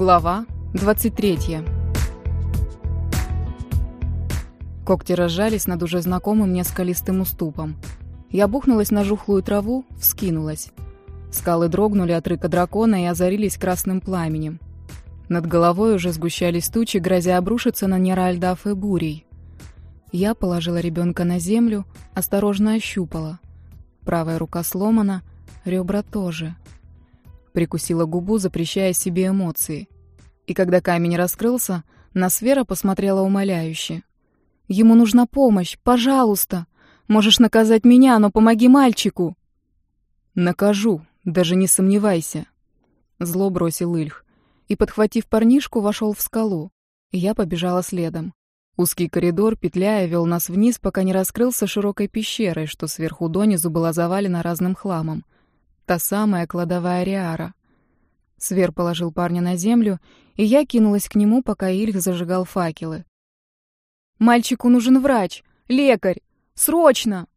Глава 23 Когти разжались над уже знакомым мне скалистым уступом. Я бухнулась на жухлую траву, вскинулась. Скалы дрогнули от рыка дракона и озарились красным пламенем. Над головой уже сгущались тучи, грозя обрушиться на Неральдаф и бурей. Я положила ребенка на землю, осторожно ощупала. Правая рука сломана, ребра тоже — Прикусила губу, запрещая себе эмоции. И когда камень раскрылся, на Свера посмотрела умоляюще. «Ему нужна помощь, пожалуйста! Можешь наказать меня, но помоги мальчику!» «Накажу, даже не сомневайся!» Зло бросил Ильх. И, подхватив парнишку, вошел в скалу. Я побежала следом. Узкий коридор, петляя, вел нас вниз, пока не раскрылся широкой пещерой, что сверху донизу была завалена разным хламом — Та самая кладовая Риара. Свер положил парня на землю, и я кинулась к нему, пока Ильх зажигал факелы. «Мальчику нужен врач! Лекарь! Срочно!»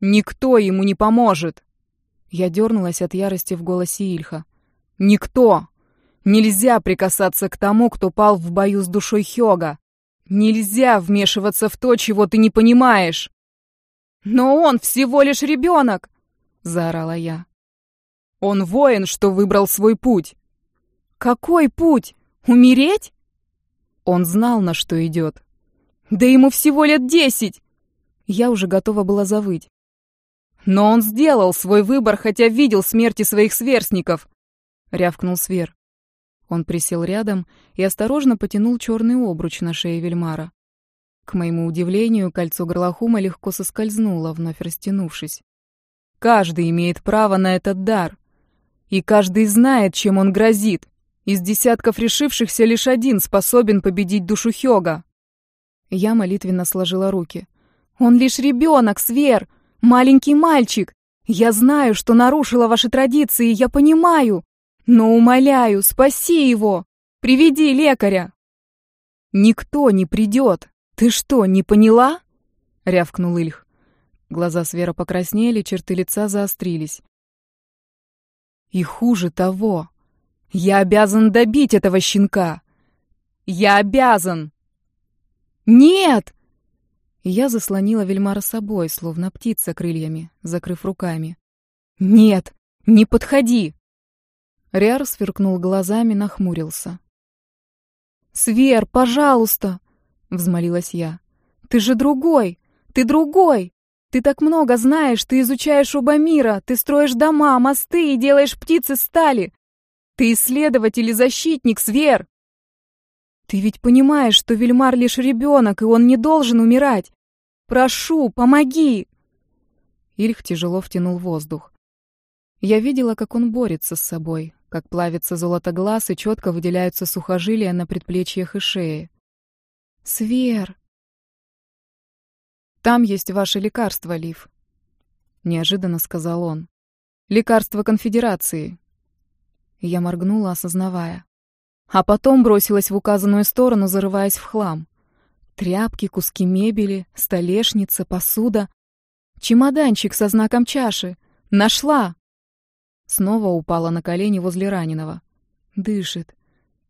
«Никто ему не поможет!» Я дернулась от ярости в голосе Ильха. «Никто! Нельзя прикасаться к тому, кто пал в бою с душой Хёга! Нельзя вмешиваться в то, чего ты не понимаешь!» «Но он всего лишь ребенок!» — заорала я. Он воин, что выбрал свой путь. Какой путь? Умереть? Он знал, на что идет. Да ему всего лет десять! Я уже готова была завыть. Но он сделал свой выбор, хотя видел смерти своих сверстников, рявкнул Свер. Он присел рядом и осторожно потянул черный обруч на шее Вельмара. К моему удивлению, кольцо горлохума легко соскользнуло, вновь растянувшись. Каждый имеет право на этот дар. И каждый знает, чем он грозит. Из десятков решившихся лишь один способен победить душу Хёга. Я молитвенно сложила руки. «Он лишь ребенок, Свер! Маленький мальчик! Я знаю, что нарушила ваши традиции, я понимаю! Но умоляю, спаси его! Приведи лекаря!» «Никто не придет! Ты что, не поняла?» — рявкнул Ильх. Глаза Свера покраснели, черты лица заострились. И хуже того, я обязан добить этого щенка. Я обязан. Нет! Я заслонила Вельмара собой, словно птица крыльями, закрыв руками. Нет, не подходи. Риар сверкнул глазами, нахмурился. «Свер, пожалуйста!» — взмолилась я. «Ты же другой! Ты другой! Ты так много знаешь, ты изучаешь оба мира, ты строишь дома, мосты и делаешь птицы стали. Ты исследователь и защитник, Свер. Ты ведь понимаешь, что Вильмар лишь ребенок, и он не должен умирать. Прошу, помоги!» Ильх тяжело втянул воздух. Я видела, как он борется с собой, как плавится золото глаз и четко выделяются сухожилия на предплечьях и шее. «Свер!» Там есть ваше лекарство, Лив. Неожиданно сказал он. Лекарство конфедерации. Я моргнула, осознавая. А потом бросилась в указанную сторону, зарываясь в хлам. Тряпки, куски мебели, столешница, посуда. Чемоданчик со знаком чаши. Нашла! Снова упала на колени возле раненого. Дышит.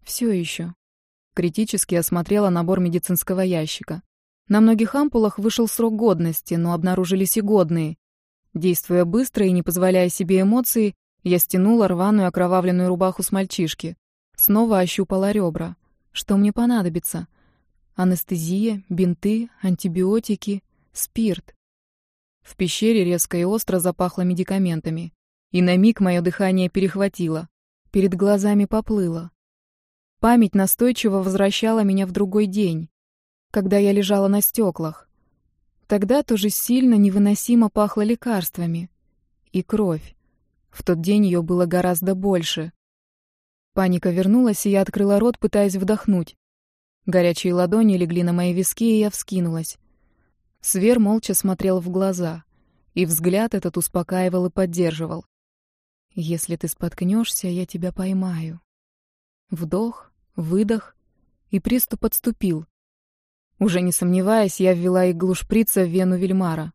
Все еще. Критически осмотрела набор медицинского ящика. На многих ампулах вышел срок годности, но обнаружились и годные. Действуя быстро и не позволяя себе эмоций, я стянула рваную окровавленную рубаху с мальчишки. Снова ощупала ребра. Что мне понадобится? Анестезия, бинты, антибиотики, спирт. В пещере резко и остро запахло медикаментами. И на миг мое дыхание перехватило. Перед глазами поплыло. Память настойчиво возвращала меня в другой день когда я лежала на стеклах. Тогда тоже сильно, невыносимо пахло лекарствами. И кровь. В тот день ее было гораздо больше. Паника вернулась, и я открыла рот, пытаясь вдохнуть. Горячие ладони легли на мои виски, и я вскинулась. Свер молча смотрел в глаза, и взгляд этот успокаивал и поддерживал. «Если ты споткнешься, я тебя поймаю». Вдох, выдох, и приступ отступил. Уже не сомневаясь, я ввела иглу шприца в вену Вильмара.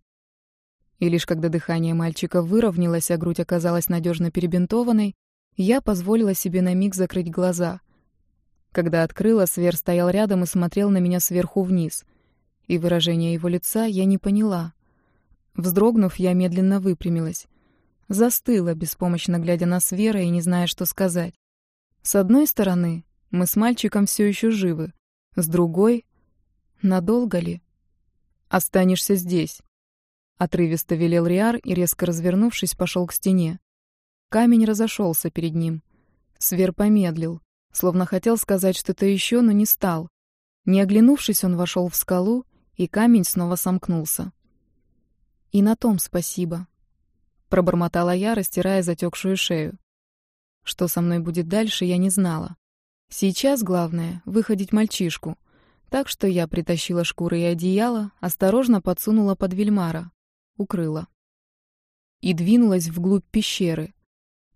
И лишь когда дыхание мальчика выровнялось, а грудь оказалась надежно перебинтованной, я позволила себе на миг закрыть глаза, Когда открыла, Свер стоял рядом и смотрел на меня сверху вниз. И выражение его лица я не поняла. Вздрогнув, я медленно выпрямилась. Застыла, беспомощно глядя на Свера и не зная, что сказать. С одной стороны, мы с мальчиком все еще живы. С другой, надолго ли? Останешься здесь. Отрывисто велел Риар и, резко развернувшись, пошел к стене. Камень разошелся перед ним. Свер помедлил, словно хотел сказать что-то еще, но не стал. Не оглянувшись, он вошел в скалу, и камень снова сомкнулся. И на том спасибо. Пробормотала я, растирая затекшую шею. Что со мной будет дальше, я не знала. Сейчас главное — выходить мальчишку. Так что я притащила шкуры и одеяло, осторожно подсунула под вельмара, укрыла. И двинулась вглубь пещеры.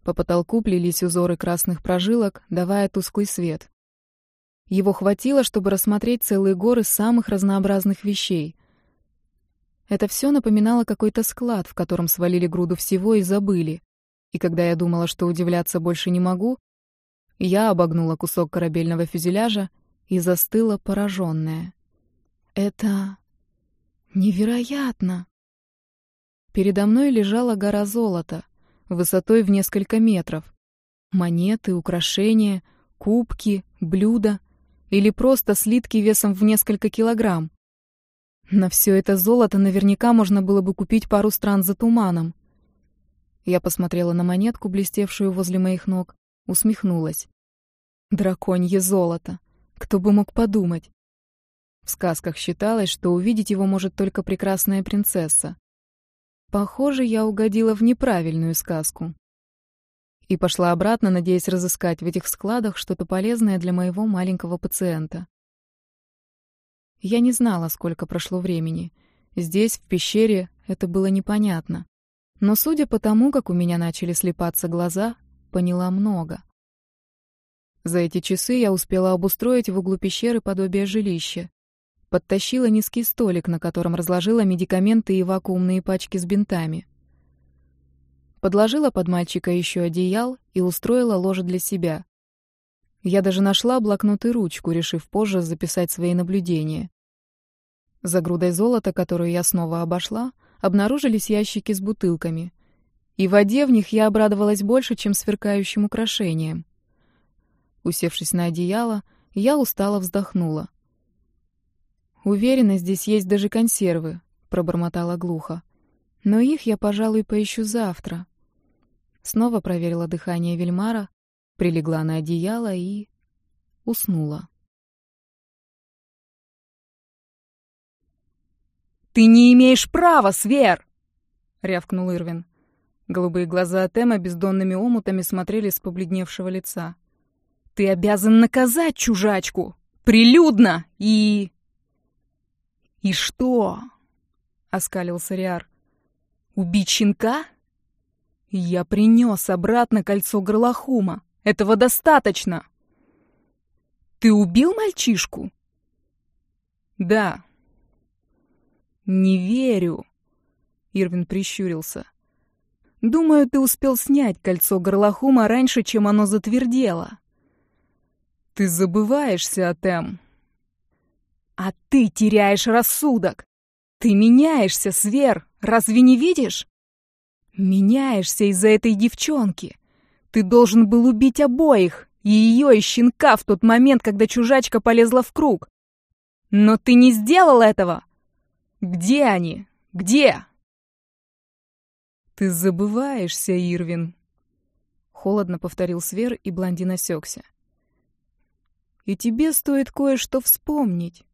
По потолку плелись узоры красных прожилок, давая тусклый свет. Его хватило, чтобы рассмотреть целые горы самых разнообразных вещей. Это все напоминало какой-то склад, в котором свалили груду всего и забыли. И когда я думала, что удивляться больше не могу, я обогнула кусок корабельного фюзеляжа и застыла пораженная. Это невероятно. Передо мной лежала гора золота, высотой в несколько метров. Монеты, украшения, кубки, блюда или просто слитки весом в несколько килограмм. На все это золото наверняка можно было бы купить пару стран за туманом. Я посмотрела на монетку, блестевшую возле моих ног, усмехнулась. Драконье золото. Кто бы мог подумать? В сказках считалось, что увидеть его может только прекрасная принцесса. Похоже, я угодила в неправильную сказку. И пошла обратно, надеясь разыскать в этих складах что-то полезное для моего маленького пациента. Я не знала, сколько прошло времени. Здесь, в пещере, это было непонятно. Но судя по тому, как у меня начали слепаться глаза, поняла много. За эти часы я успела обустроить в углу пещеры подобие жилища, подтащила низкий столик, на котором разложила медикаменты и вакуумные пачки с бинтами. Подложила под мальчика еще одеял и устроила ложе для себя. Я даже нашла блокнот и ручку, решив позже записать свои наблюдения. За грудой золота, которую я снова обошла, обнаружились ящики с бутылками. И в воде в них я обрадовалась больше, чем сверкающим украшением. Усевшись на одеяло, я устало вздохнула. «Уверена, здесь есть даже консервы», — пробормотала глухо. «Но их я, пожалуй, поищу завтра». Снова проверила дыхание Вельмара, прилегла на одеяло и... уснула. «Ты не имеешь права, Свер!» — рявкнул Ирвин. Голубые глаза Тема бездонными омутами смотрели с побледневшего лица. «Ты обязан наказать чужачку! Прилюдно! И...» «И что?» — оскалился Риар. «Убить щенка?» «Я принес обратно кольцо горлохума. Этого достаточно!» «Ты убил мальчишку?» «Да». «Не верю», — Ирвин прищурился. «Думаю, ты успел снять кольцо горлохума раньше, чем оно затвердело». «Ты забываешься, Атем», а ты теряешь рассудок. Ты меняешься, Свер, разве не видишь? Меняешься из-за этой девчонки. Ты должен был убить обоих, и ее, и щенка в тот момент, когда чужачка полезла в круг. Но ты не сделал этого. Где они? Где? Ты забываешься, Ирвин. Холодно повторил Свер, и блондин осекся. И тебе стоит кое-что вспомнить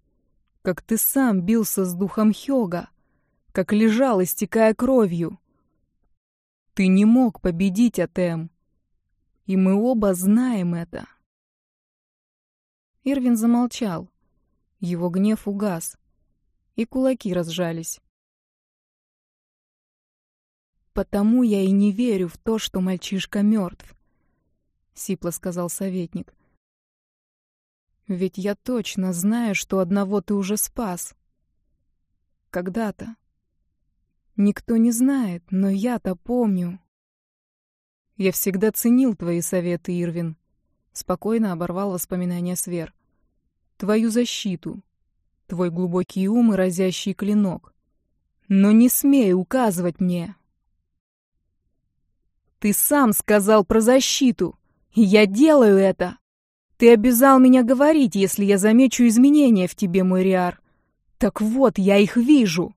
как ты сам бился с духом Хёга, как лежал, истекая кровью. Ты не мог победить Атем, и мы оба знаем это. Ирвин замолчал. Его гнев угас, и кулаки разжались. «Потому я и не верю в то, что мальчишка мертв», — сипло сказал советник. Ведь я точно знаю, что одного ты уже спас. Когда-то. Никто не знает, но я-то помню. Я всегда ценил твои советы, Ирвин. Спокойно оборвал воспоминания Свер. Твою защиту. Твой глубокий ум и разящий клинок. Но не смей указывать мне. Ты сам сказал про защиту. Я делаю это. Ты обязал меня говорить, если я замечу изменения в тебе, мой Риар. Так вот, я их вижу.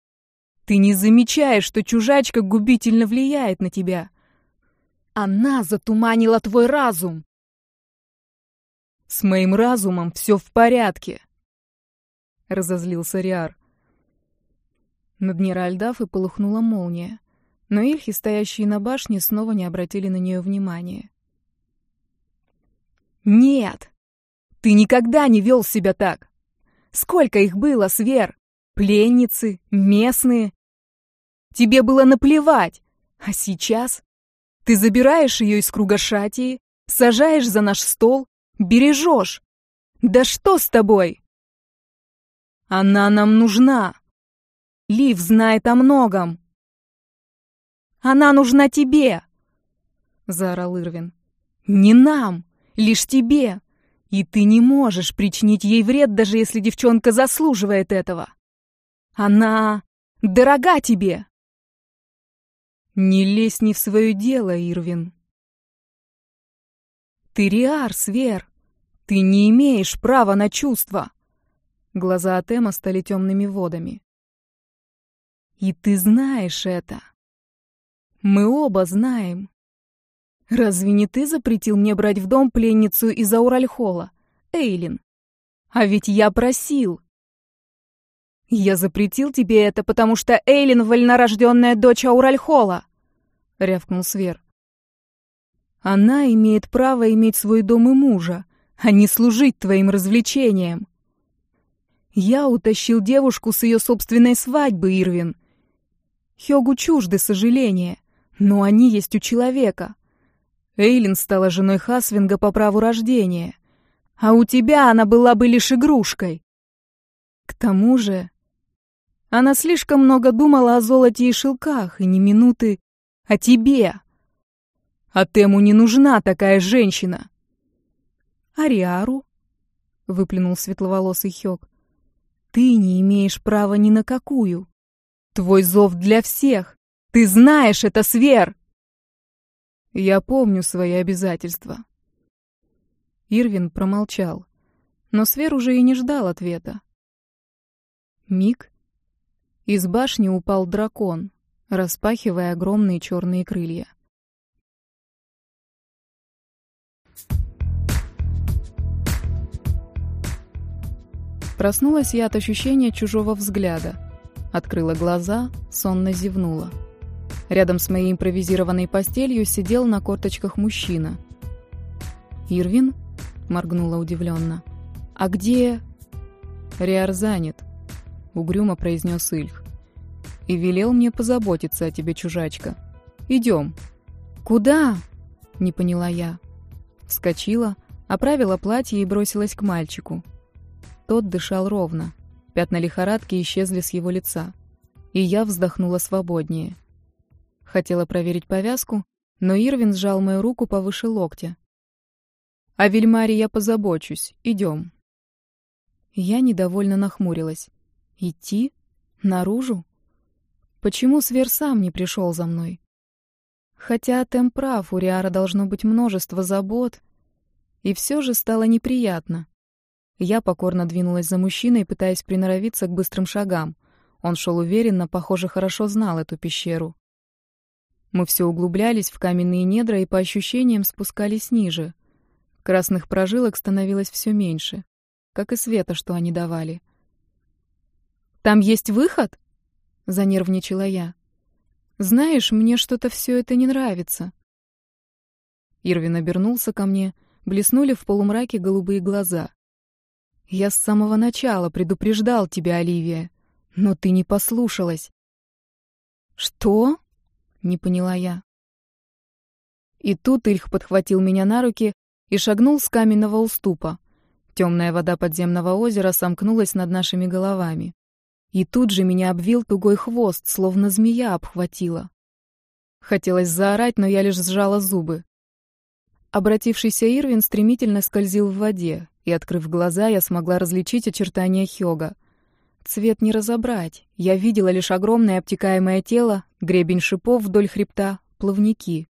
Ты не замечаешь, что чужачка губительно влияет на тебя. Она затуманила твой разум. С моим разумом все в порядке. Разозлился Риар. Над Неральдаф и полыхнула молния, но Ильхи, стоящие на башне, снова не обратили на нее внимания. «Нет! Ты никогда не вел себя так! Сколько их было, Свер? Пленницы, местные? Тебе было наплевать! А сейчас ты забираешь ее из круга шатии, сажаешь за наш стол Бережешь! Да что с тобой? Она нам нужна. Лив знает о многом. Она нужна тебе, заорал Ирвин. Не нам, лишь тебе. И ты не можешь причинить ей вред, даже если девчонка заслуживает этого. Она дорога тебе. Не лезь не в свое дело, Ирвин. Ты Риар, Свер. Ты не имеешь права на чувства. Глаза Атема стали темными водами. И ты знаешь это. Мы оба знаем. Разве не ты запретил мне брать в дом пленницу из Ауральхола, Эйлин? А ведь я просил. Я запретил тебе это, потому что Эйлин вольнорожденная дочь Ауральхола, рявкнул Свер. Она имеет право иметь свой дом и мужа, а не служить твоим развлечениям. Я утащил девушку с ее собственной свадьбы, Ирвин. Хёгу чужды сожаления, но они есть у человека. Эйлин стала женой Хасвинга по праву рождения, а у тебя она была бы лишь игрушкой. К тому же, она слишком много думала о золоте и шелках, и не минуты о тебе. А Тему не нужна такая женщина. Ариару? выплюнул светловолосый Хёк. Ты не имеешь права ни на какую. Твой зов для всех. Ты знаешь это, Свер. Я помню свои обязательства. Ирвин промолчал, но Свер уже и не ждал ответа. Миг. Из башни упал дракон, распахивая огромные черные крылья. Проснулась я от ощущения чужого взгляда. Открыла глаза, сонно зевнула. Рядом с моей импровизированной постелью сидел на корточках мужчина. «Ирвин?» — моргнула удивленно. «А где...» «Риар занят», — угрюмо произнес Ильх. «И велел мне позаботиться о тебе, чужачка. Идем». «Куда?» — не поняла я. Вскочила, оправила платье и бросилась к мальчику. Тот дышал ровно. Пятна лихорадки исчезли с его лица. И я вздохнула свободнее. Хотела проверить повязку, но Ирвин сжал мою руку повыше локтя. «О Вильмаре я позабочусь. Идем». Я недовольно нахмурилась. «Идти? Наружу? Почему Свер сам не пришел за мной?» Хотя Тем прав, у Риара должно быть множество забот. И все же стало неприятно. Я покорно двинулась за мужчиной, пытаясь приноровиться к быстрым шагам. Он шел уверенно, похоже, хорошо знал эту пещеру. Мы все углублялись в каменные недра и по ощущениям спускались ниже. Красных прожилок становилось все меньше, как и света, что они давали. «Там есть выход?» — занервничала я. «Знаешь, мне что-то все это не нравится». Ирвин обернулся ко мне, блеснули в полумраке голубые глаза. Я с самого начала предупреждал тебя, Оливия, но ты не послушалась. Что? Не поняла я. И тут Ильх подхватил меня на руки и шагнул с каменного уступа. Темная вода подземного озера сомкнулась над нашими головами. И тут же меня обвил тугой хвост, словно змея обхватила. Хотелось заорать, но я лишь сжала зубы. Обратившийся Ирвин стремительно скользил в воде, и, открыв глаза, я смогла различить очертания Хёга. Цвет не разобрать. Я видела лишь огромное обтекаемое тело, гребень шипов вдоль хребта, плавники.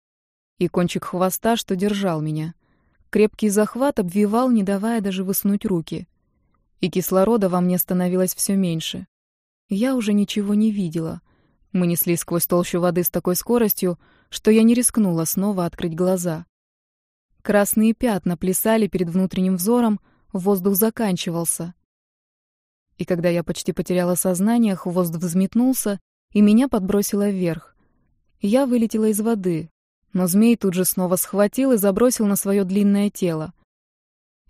И кончик хвоста, что держал меня. Крепкий захват обвивал, не давая даже высунуть руки. И кислорода во мне становилось все меньше. Я уже ничего не видела. Мы неслись сквозь толщу воды с такой скоростью, что я не рискнула снова открыть глаза. Красные пятна плясали перед внутренним взором, воздух заканчивался. И когда я почти потеряла сознание, хвост взметнулся, и меня подбросило вверх. Я вылетела из воды, но змей тут же снова схватил и забросил на свое длинное тело.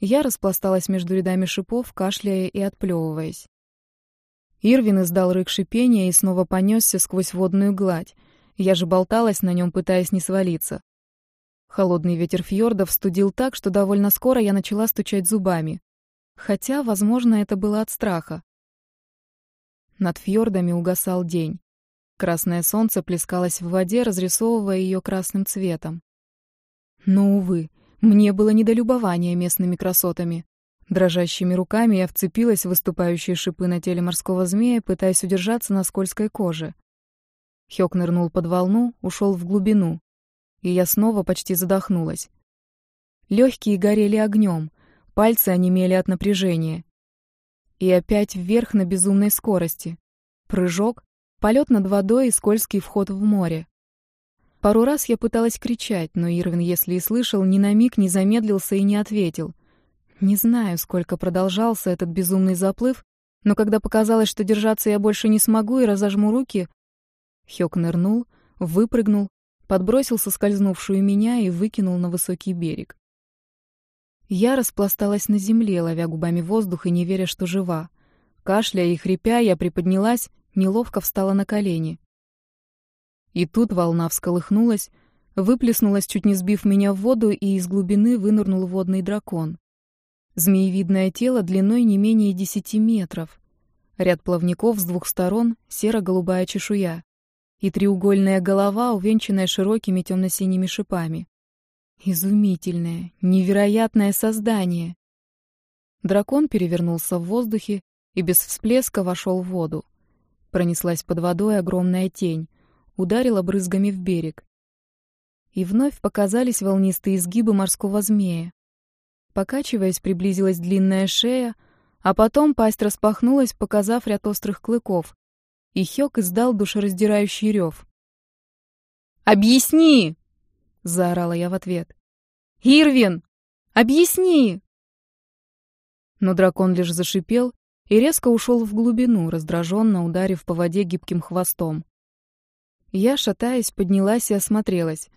Я распласталась между рядами шипов, кашляя и отплевываясь. Ирвин издал рык шипения и снова понесся сквозь водную гладь. Я же болталась на нем, пытаясь не свалиться. Холодный ветер фьордов студил так, что довольно скоро я начала стучать зубами. Хотя, возможно, это было от страха. Над фьордами угасал день. Красное солнце плескалось в воде, разрисовывая ее красным цветом. Но, увы, мне было недолюбование местными красотами. Дрожащими руками я вцепилась в выступающие шипы на теле морского змея, пытаясь удержаться на скользкой коже. Хёк нырнул под волну, ушел в глубину и я снова почти задохнулась. Легкие горели огнем, пальцы онемели от напряжения. И опять вверх на безумной скорости. Прыжок, полет над водой и скользкий вход в море. Пару раз я пыталась кричать, но Ирвин, если и слышал, ни на миг не замедлился и не ответил. Не знаю, сколько продолжался этот безумный заплыв, но когда показалось, что держаться я больше не смогу и разожму руки, Хёк нырнул, выпрыгнул подбросил соскользнувшую меня и выкинул на высокий берег. Я распласталась на земле, ловя губами воздух и не веря, что жива. Кашляя и хрипя, я приподнялась, неловко встала на колени. И тут волна всколыхнулась, выплеснулась, чуть не сбив меня в воду, и из глубины вынырнул водный дракон. Змеевидное тело длиной не менее десяти метров. Ряд плавников с двух сторон, серо-голубая чешуя и треугольная голова, увенчанная широкими темно-синими шипами. Изумительное, невероятное создание. Дракон перевернулся в воздухе и без всплеска вошел в воду. Пронеслась под водой огромная тень, ударила брызгами в берег. И вновь показались волнистые изгибы морского змея. Покачиваясь, приблизилась длинная шея, а потом пасть распахнулась, показав ряд острых клыков, и Хёк издал душераздирающий рев. «Объясни!» — заорала я в ответ. «Ирвин! Объясни!» Но дракон лишь зашипел и резко ушел в глубину, раздраженно ударив по воде гибким хвостом. Я, шатаясь, поднялась и осмотрелась.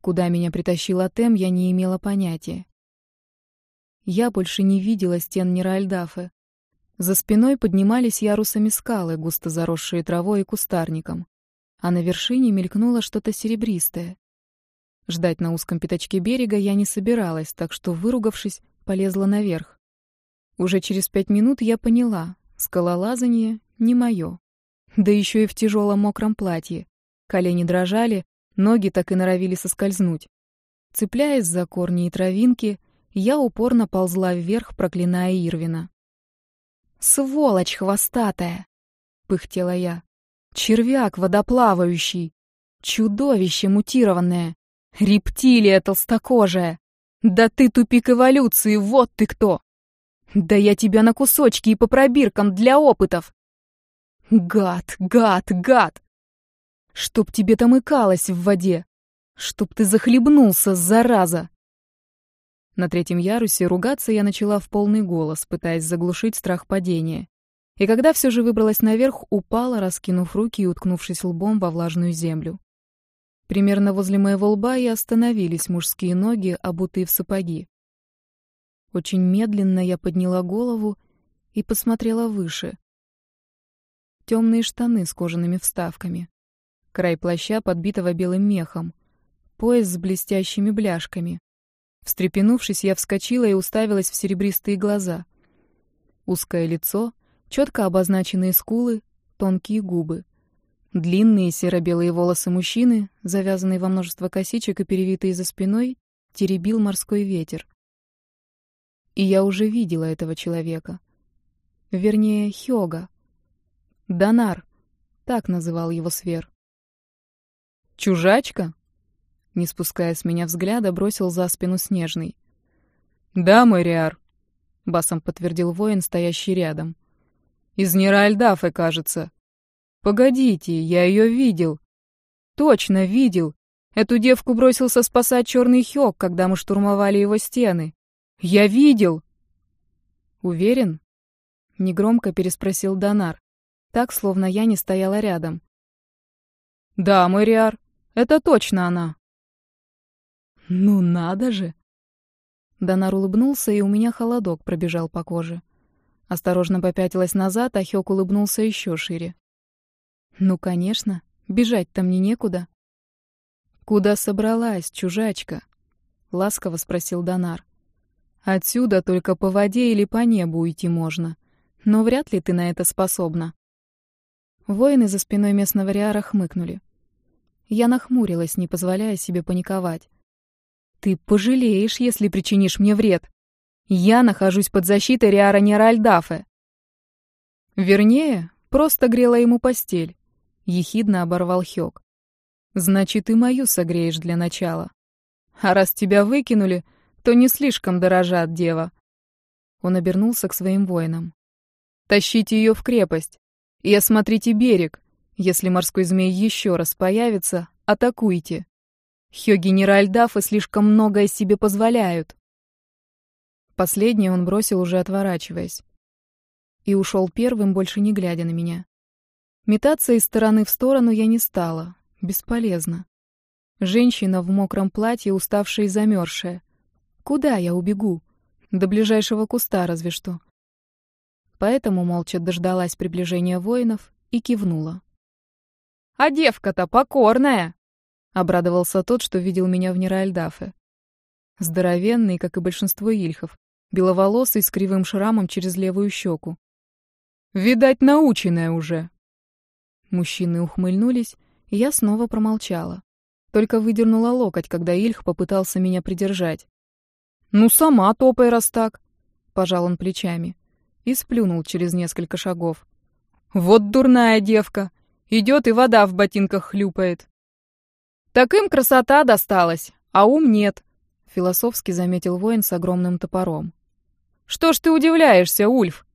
Куда меня притащил Атем, я не имела понятия. Я больше не видела стен Неральдафы. За спиной поднимались ярусами скалы, густо заросшие травой и кустарником, а на вершине мелькнуло что-то серебристое. Ждать на узком пятачке берега я не собиралась, так что, выругавшись, полезла наверх. Уже через пять минут я поняла, скалолазание не мое. Да еще и в тяжелом мокром платье. Колени дрожали, ноги так и норовили соскользнуть. Цепляясь за корни и травинки, я упорно ползла вверх, проклиная Ирвина. «Сволочь хвостатая!» — пыхтела я. «Червяк водоплавающий! Чудовище мутированное! Рептилия толстокожая! Да ты тупик эволюции, вот ты кто! Да я тебя на кусочки и по пробиркам для опытов! Гад, гад, гад! Чтоб тебе там икалось в воде! Чтоб ты захлебнулся, зараза!» На третьем ярусе ругаться я начала в полный голос, пытаясь заглушить страх падения. И когда все же выбралась наверх, упала, раскинув руки и уткнувшись лбом во влажную землю. Примерно возле моего лба и остановились мужские ноги, обутые в сапоги. Очень медленно я подняла голову и посмотрела выше. Темные штаны с кожаными вставками. Край плаща, подбитого белым мехом. Пояс с блестящими бляшками. Встрепенувшись, я вскочила и уставилась в серебристые глаза. Узкое лицо, четко обозначенные скулы, тонкие губы. Длинные серо-белые волосы мужчины, завязанные во множество косичек и перевитые за спиной, теребил морской ветер. И я уже видела этого человека. Вернее, Хёга. Донар. Так называл его Свер. «Чужачка?» Не спуская с меня взгляда, бросил за спину Снежный. «Да, Мэриар», — басом подтвердил воин, стоящий рядом. «Из Неральдафы, кажется. Погодите, я ее видел. Точно видел. Эту девку бросился спасать черный Хёк, когда мы штурмовали его стены. Я видел!» «Уверен?» — негромко переспросил Донар, так, словно я не стояла рядом. «Да, Мэриар, это точно она!» «Ну надо же!» Донар улыбнулся, и у меня холодок пробежал по коже. Осторожно попятилась назад, а Хёк улыбнулся еще шире. «Ну, конечно, бежать-то мне некуда». «Куда собралась, чужачка?» — ласково спросил Донар. «Отсюда только по воде или по небу уйти можно, но вряд ли ты на это способна». Воины за спиной местного Риара хмыкнули. Я нахмурилась, не позволяя себе паниковать. Ты пожалеешь, если причинишь мне вред. Я нахожусь под защитой Риара Неральдафе. Вернее, просто грела ему постель. Ехидно оборвал Хёк. Значит, и мою согреешь для начала. А раз тебя выкинули, то не слишком дорожат дева. Он обернулся к своим воинам. Тащите ее в крепость и осмотрите берег. Если морской змей еще раз появится, атакуйте. Хё-генераль слишком многое себе позволяют. Последнее он бросил, уже отворачиваясь. И ушел первым, больше не глядя на меня. Метаться из стороны в сторону я не стала. Бесполезно. Женщина в мокром платье, уставшая и замерзшая. Куда я убегу? До ближайшего куста разве что. Поэтому молча дождалась приближения воинов и кивнула. «А девка-то покорная!» Обрадовался тот, что видел меня в Неральдафе. Здоровенный, как и большинство ильхов, беловолосый с кривым шрамом через левую щеку. «Видать, наученная уже!» Мужчины ухмыльнулись, и я снова промолчала. Только выдернула локоть, когда Ильх попытался меня придержать. «Ну, сама топай, раз так!» — пожал он плечами и сплюнул через несколько шагов. «Вот дурная девка! Идет и вода в ботинках хлюпает!» Так им красота досталась, а ум нет, философски заметил воин с огромным топором. Что ж ты удивляешься, Ульф?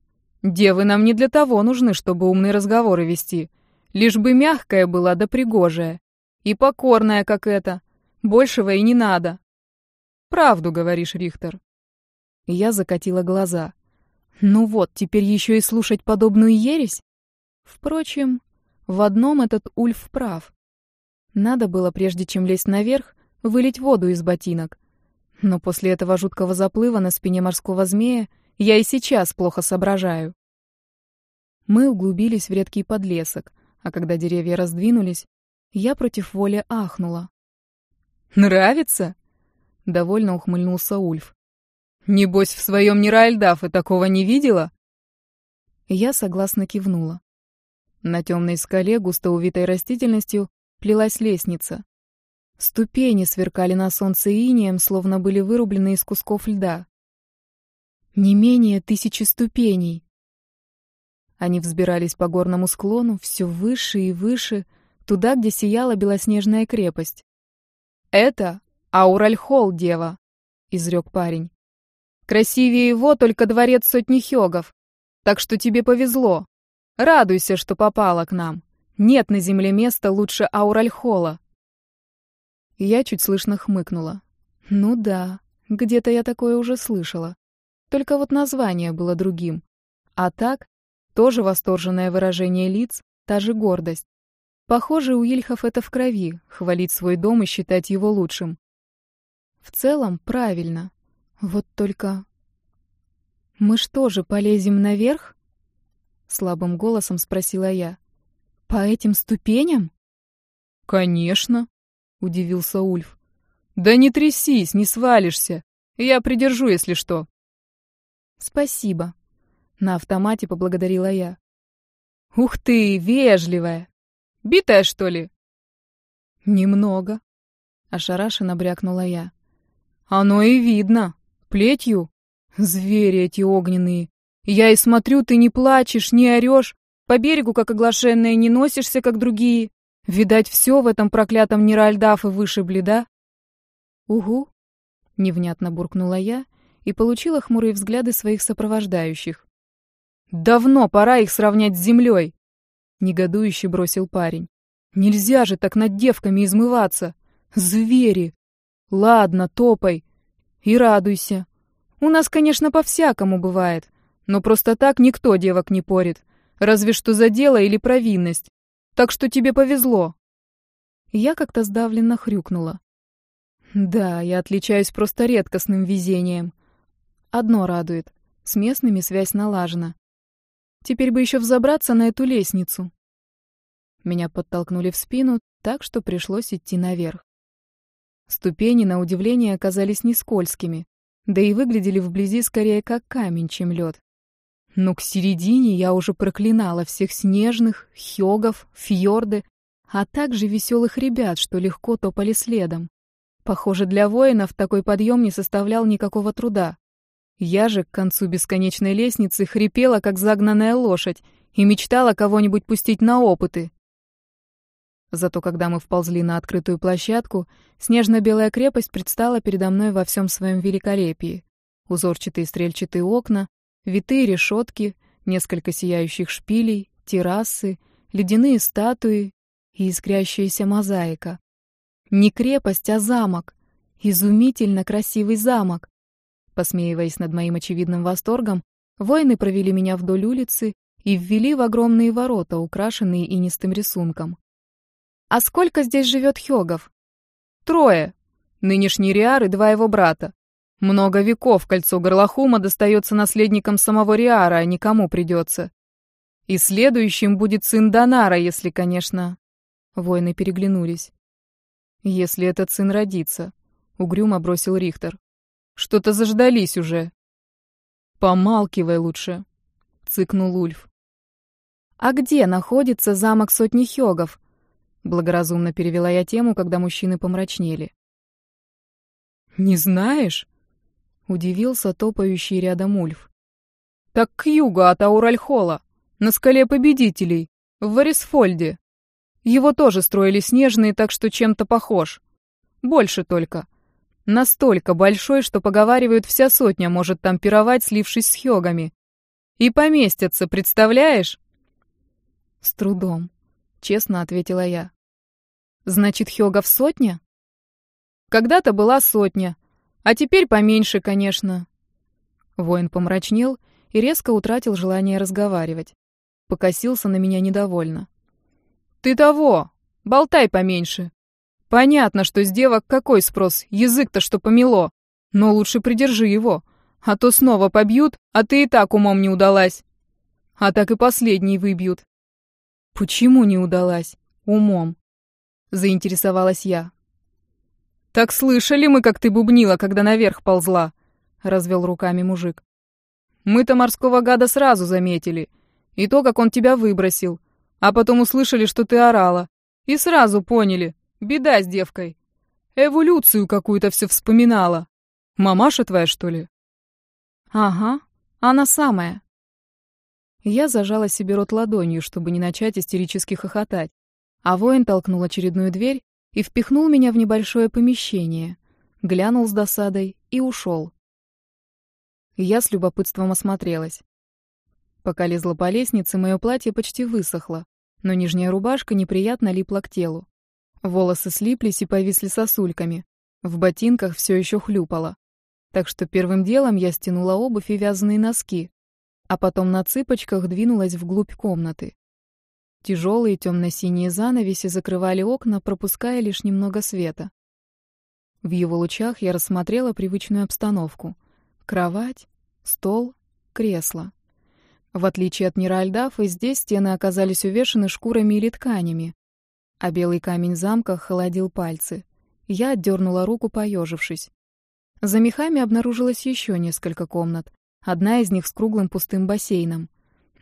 Девы нам не для того нужны, чтобы умные разговоры вести. Лишь бы мягкая была да пригожая. И покорная, как эта. Большего и не надо. Правду говоришь, Рихтер. Я закатила глаза. Ну вот, теперь еще и слушать подобную ересь? Впрочем, в одном этот Ульф прав. Надо было, прежде чем лезть наверх, вылить воду из ботинок. Но после этого жуткого заплыва на спине морского змея я и сейчас плохо соображаю. Мы углубились в редкий подлесок, а когда деревья раздвинулись, я против воли ахнула. «Нравится?» — довольно ухмыльнулся Ульф. «Небось, в своем Неральдафе такого не видела?» Я согласно кивнула. На темной скале, густо увитой растительностью, плелась лестница. Ступени сверкали на солнце инием, словно были вырублены из кусков льда. Не менее тысячи ступеней. Они взбирались по горному склону все выше и выше, туда, где сияла белоснежная крепость. «Это Ауральхол, дева», — изрек парень. «Красивее его только дворец сотни хёгов, так что тебе повезло. Радуйся, что попала к нам». Нет на земле места лучше Ауральхола. Я чуть слышно хмыкнула. Ну да, где-то я такое уже слышала. Только вот название было другим. А так, тоже восторженное выражение лиц, та же гордость. Похоже, у Ильхов это в крови — хвалить свой дом и считать его лучшим. В целом, правильно. Вот только... «Мы что же, полезем наверх?» Слабым голосом спросила я. «По этим ступеням?» «Конечно», — удивился Ульф. «Да не трясись, не свалишься. Я придержу, если что». «Спасибо», — на автомате поблагодарила я. «Ух ты, вежливая! Битая, что ли?» «Немного», — ошарашенно брякнула я. Оно и видно. Плетью. Звери эти огненные. Я и смотрю, ты не плачешь, не орешь, по берегу, как оглашенная, не носишься, как другие. Видать, все в этом проклятом Неральдафе вышибли, да? Угу. Невнятно буркнула я и получила хмурые взгляды своих сопровождающих. Давно пора их сравнять с землей. Негодующе бросил парень. Нельзя же так над девками измываться. Звери. Ладно, топай. И радуйся. У нас, конечно, по-всякому бывает, но просто так никто девок не порит. Разве что за дело или провинность. Так что тебе повезло. Я как-то сдавленно хрюкнула. Да, я отличаюсь просто редкостным везением. Одно радует. С местными связь налажена. Теперь бы еще взобраться на эту лестницу. Меня подтолкнули в спину, так что пришлось идти наверх. Ступени, на удивление, оказались не скользкими, да и выглядели вблизи скорее как камень, чем лед. Но к середине я уже проклинала всех снежных, хёгов, фьорды, а также веселых ребят, что легко топали следом. Похоже, для воинов такой подъем не составлял никакого труда. Я же к концу бесконечной лестницы хрипела, как загнанная лошадь, и мечтала кого-нибудь пустить на опыты. Зато когда мы вползли на открытую площадку, снежно-белая крепость предстала передо мной во всем своем великолепии. Узорчатые стрельчатые окна, витые решетки, несколько сияющих шпилей, террасы, ледяные статуи и искрящаяся мозаика. Не крепость, а замок. Изумительно красивый замок. Посмеиваясь над моим очевидным восторгом, воины провели меня вдоль улицы и ввели в огромные ворота, украшенные инистым рисунком. «А сколько здесь живет Хёгов?» «Трое. Нынешний Риар и два его брата. Много веков кольцо Горлохума достается наследникам самого Риара, а никому придется. И следующим будет сын Донара, если, конечно...» Воины переглянулись. «Если этот сын родится», — угрюмо бросил Рихтер. «Что-то заждались уже». «Помалкивай лучше», — цыкнул Ульф. «А где находится замок сотни Хёгов?» Благоразумно перевела я тему, когда мужчины помрачнели. «Не знаешь?» — удивился топающий рядом Ульф. «Так к югу от Ауральхола, на скале победителей, в Варисфольде. Его тоже строили снежные, так что чем-то похож. Больше только. Настолько большой, что, поговаривают, вся сотня может там пировать, слившись с хёгами. И поместятся, представляешь?» «С трудом», честно ответила я. Значит, Хёгов сотня? Когда-то была сотня, а теперь поменьше, конечно. Воин помрачнел и резко утратил желание разговаривать. Покосился на меня недовольно. Ты того, болтай поменьше. Понятно, что с девок какой спрос, язык-то что помело. Но лучше придержи его, а то снова побьют, а ты и так умом не удалась. А так и последний выбьют. «Почему не удалась? Умом?» — заинтересовалась я. «Так слышали мы, как ты бубнила, когда наверх ползла», — развел руками мужик. «Мы-то морского гада сразу заметили. И то, как он тебя выбросил. А потом услышали, что ты орала. И сразу поняли. Беда с девкой. Эволюцию какую-то все вспоминала. Мамаша твоя, что ли?» «Ага, она самая», я зажала себе рот ладонью, чтобы не начать истерически хохотать. А воин толкнул очередную дверь и впихнул меня в небольшое помещение, глянул с досадой и ушел. Я с любопытством осмотрелась. Пока лезла по лестнице, мое платье почти высохло, но нижняя рубашка неприятно липла к телу. Волосы слиплись и повисли сосульками. В ботинках все еще хлюпало. Так что первым делом я стянула обувь и вязаные носки, а потом на цыпочках двинулась вглубь комнаты. Тяжелые темно-синие занавеси закрывали окна, пропуская лишь немного света. В его лучах я рассмотрела привычную обстановку. Кровать, стол, кресло. В отличие от Ниральдафа, здесь стены оказались увешаны шкурами или тканями, а белый камень замка холодил пальцы. Я отдернула руку, поежившись. За мехами обнаружилось еще несколько комнат, Одна из них с круглым пустым бассейном.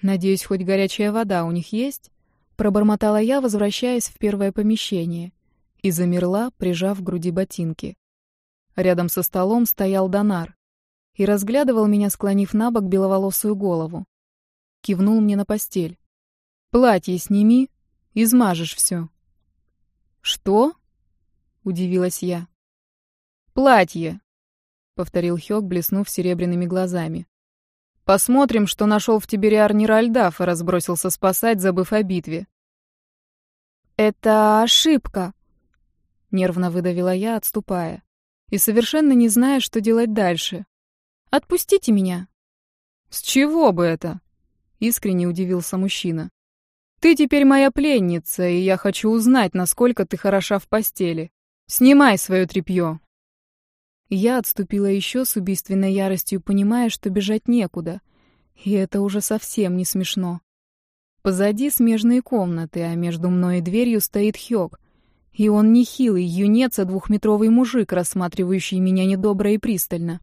Надеюсь, хоть горячая вода у них есть? Пробормотала я, возвращаясь в первое помещение. И замерла, прижав к груди ботинки. Рядом со столом стоял Донар и разглядывал меня, склонив на бок беловолосую голову. Кивнул мне на постель. «Платье сними, измажешь все». «Что?» — удивилась я. «Платье», — повторил Хёк, блеснув серебряными глазами. «Посмотрим, что нашел в тебе Ниральдаф и разбросился спасать, забыв о битве». «Это ошибка», — нервно выдавила я, отступая, и совершенно не зная, что делать дальше. «Отпустите меня». «С чего бы это?» — искренне удивился мужчина. «Ты теперь моя пленница, и я хочу узнать, насколько ты хороша в постели. Снимай свое тряпье». Я отступила еще с убийственной яростью, понимая, что бежать некуда. И это уже совсем не смешно. Позади смежные комнаты, а между мной и дверью стоит Хёк. И он не хилый, юнец, а двухметровый мужик, рассматривающий меня недобро и пристально.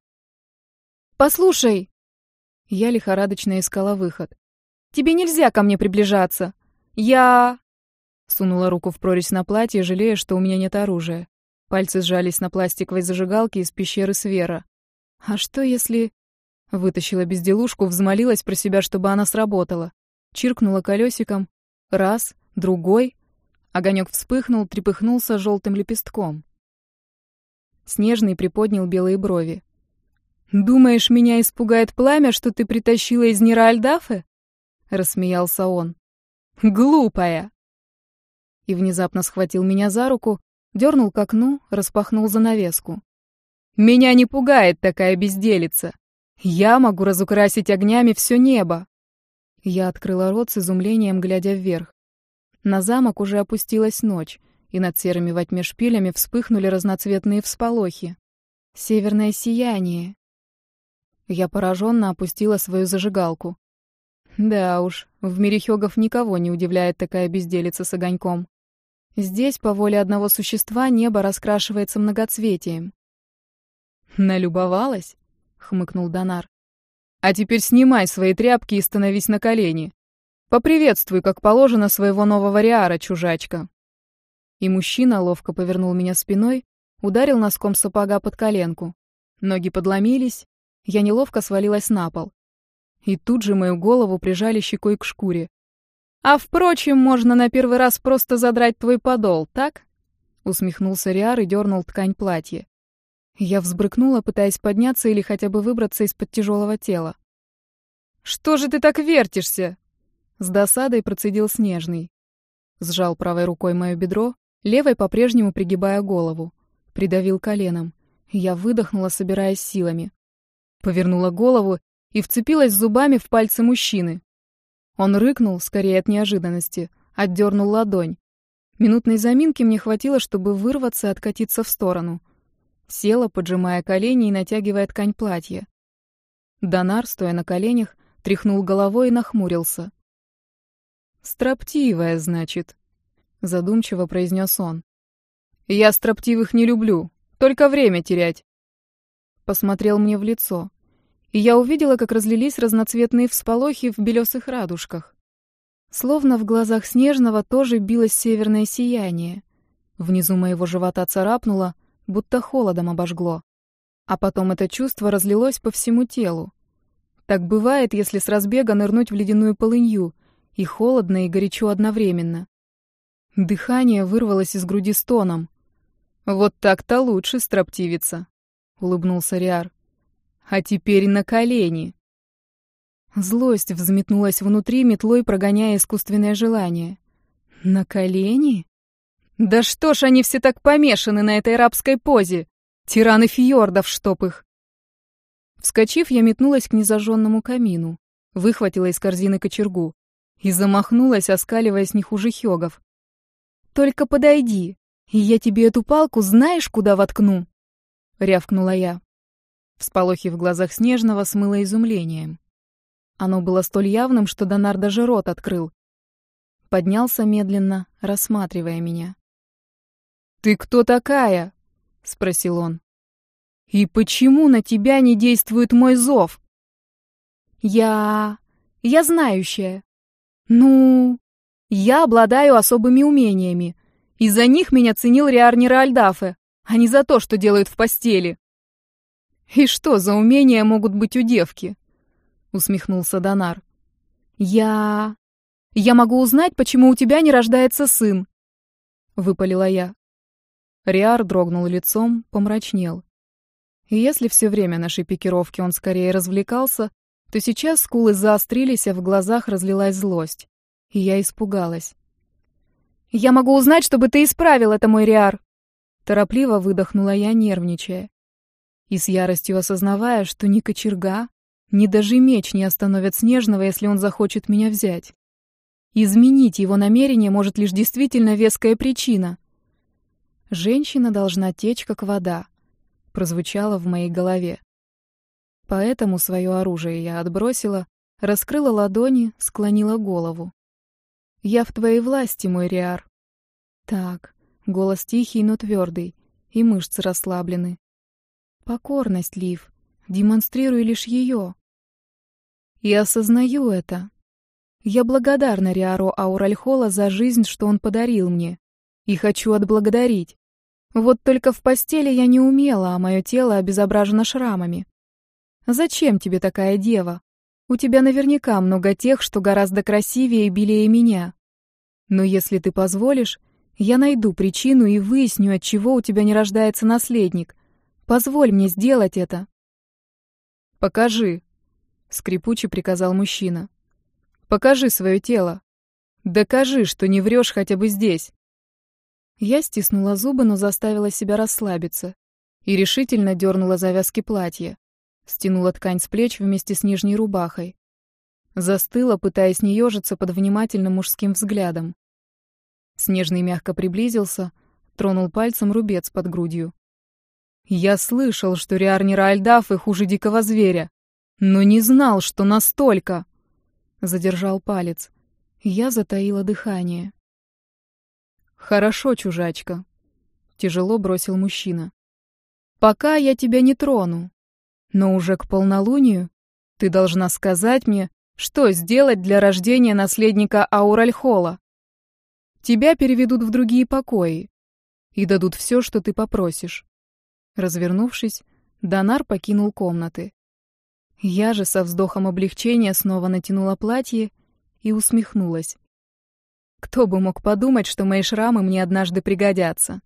«Послушай!» Я лихорадочно искала выход. «Тебе нельзя ко мне приближаться! Я...» Сунула руку в прорезь на платье, жалея, что у меня нет оружия. Пальцы сжались на пластиковой зажигалке из пещеры Свера. «А что если...» Вытащила безделушку, взмолилась про себя, чтобы она сработала чиркнула колесиком. Раз, другой. Огонек вспыхнул, трепыхнулся желтым лепестком. Снежный приподнял белые брови. «Думаешь, меня испугает пламя, что ты притащила из Ниральдафы?» — рассмеялся он. «Глупая!» И внезапно схватил меня за руку, дернул к окну, распахнул занавеску. «Меня не пугает такая безделица. Я могу разукрасить огнями все небо. Я открыла рот с изумлением, глядя вверх. На замок уже опустилась ночь, и над серыми во тьме шпилями вспыхнули разноцветные всполохи. Северное сияние. Я пораженно опустила свою зажигалку. Да уж, в мире хёгов никого не удивляет такая безделица с огоньком. Здесь, по воле одного существа, небо раскрашивается многоцветием. «Налюбовалась?» — хмыкнул Донар. А теперь снимай свои тряпки и становись на колени. Поприветствуй, как положено, своего нового Риара, чужачка. И мужчина ловко повернул меня спиной, ударил носком сапога под коленку. Ноги подломились, я неловко свалилась на пол. И тут же мою голову прижали щекой к шкуре. «А впрочем, можно на первый раз просто задрать твой подол, так?» Усмехнулся Риар и дернул ткань платья. Я взбрыкнула, пытаясь подняться или хотя бы выбраться из-под тяжелого тела. «Что же ты так вертишься?» С досадой процедил Снежный. Сжал правой рукой мое бедро, левой по-прежнему пригибая голову. Придавил коленом. Я выдохнула, собираясь силами. Повернула голову и вцепилась зубами в пальцы мужчины. Он рыкнул, скорее от неожиданности, отдернул ладонь. Минутной заминки мне хватило, чтобы вырваться и откатиться в сторону — Села, поджимая колени и натягивая ткань платья. Донар, стоя на коленях, тряхнул головой и нахмурился. «Строптивая, значит», — задумчиво произнес он. «Я строптивых не люблю, только время терять». Посмотрел мне в лицо, и я увидела, как разлились разноцветные всполохи в белесых радужках. Словно в глазах Снежного тоже билось северное сияние. Внизу моего живота царапнуло — будто холодом обожгло. А потом это чувство разлилось по всему телу. Так бывает, если с разбега нырнуть в ледяную полынью, и холодно, и горячо одновременно. Дыхание вырвалось из груди стоном. «Вот так-то лучше, строптивица», — улыбнулся Риар. «А теперь на колени». Злость взметнулась внутри, метлой прогоняя искусственное желание. «На колени?» Да что ж они все так помешаны на этой рабской позе? Тираны фьордов, чтоб их! Вскочив, я метнулась к незажженному камину, выхватила из корзины кочергу и замахнулась, оскаливаясь не хуже хёгов. «Только подойди, и я тебе эту палку знаешь, куда воткну?» — рявкнула я. Всполохи в глазах Снежного смыло изумлением. Оно было столь явным, что Донар даже рот открыл. Поднялся медленно, рассматривая меня. «Ты кто такая?» — спросил он. «И почему на тебя не действует мой зов?» «Я... я знающая. Ну, я обладаю особыми умениями. И за них меня ценил Риар Ниральдафе, а не за то, что делают в постели», «И что за умения могут быть у девки?» — усмехнулся Донар. «Я... я могу узнать, почему у тебя не рождается сын?» — выпалила я. Риар дрогнул лицом, помрачнел. И если все время нашей пикировки он скорее развлекался, то сейчас скулы заострились, а в глазах разлилась злость. И я испугалась. «Я могу узнать, чтобы ты исправил это, мой Риар!» Торопливо выдохнула я, нервничая. И с яростью осознавая, что ни кочерга, ни даже меч не остановят Снежного, если он захочет меня взять. Изменить его намерение может лишь действительно веская причина. «Женщина должна течь, как вода», — прозвучало в моей голове. Поэтому свое оружие я отбросила, раскрыла ладони, склонила голову. «Я в твоей власти, мой Риар». Так, голос тихий, но твердый, и мышцы расслаблены. Покорность, Лив, демонстрирую лишь ее. И осознаю это. Я благодарна Риару Ауральхола за жизнь, что он подарил мне, и хочу отблагодарить. Вот только в постели я не умела, а мое тело обезображено шрамами. Зачем тебе такая дева? У тебя наверняка много тех, что гораздо красивее и белее меня. Но если ты позволишь, я найду причину и выясню, от чего у тебя не рождается наследник. Позволь мне сделать это. Покажи, скрипуче приказал мужчина. Покажи свое тело. Докажи, что не врешь хотя бы здесь. Я стиснула зубы, но заставила себя расслабиться и решительно дернула завязки платья. Стянула ткань с плеч вместе с нижней рубахой. Застыла, пытаясь не ежиться под внимательным мужским взглядом. Снежный мягко приблизился, тронул пальцем рубец под грудью. Я слышал, что Риарнира Альдафы хуже дикого зверя, но не знал, что настолько. Задержал палец. Я затаила дыхание. Хорошо, чужачка. Тяжело бросил мужчина. Пока я тебя не трону. Но уже к полнолунию ты должна сказать мне, что сделать для рождения наследника Ауральхола. Тебя переведут в другие покои и дадут все, что ты попросишь. Развернувшись, Донар покинул комнаты. Я же со вздохом облегчения снова натянула платье и усмехнулась. Кто бы мог подумать, что мои шрамы мне однажды пригодятся.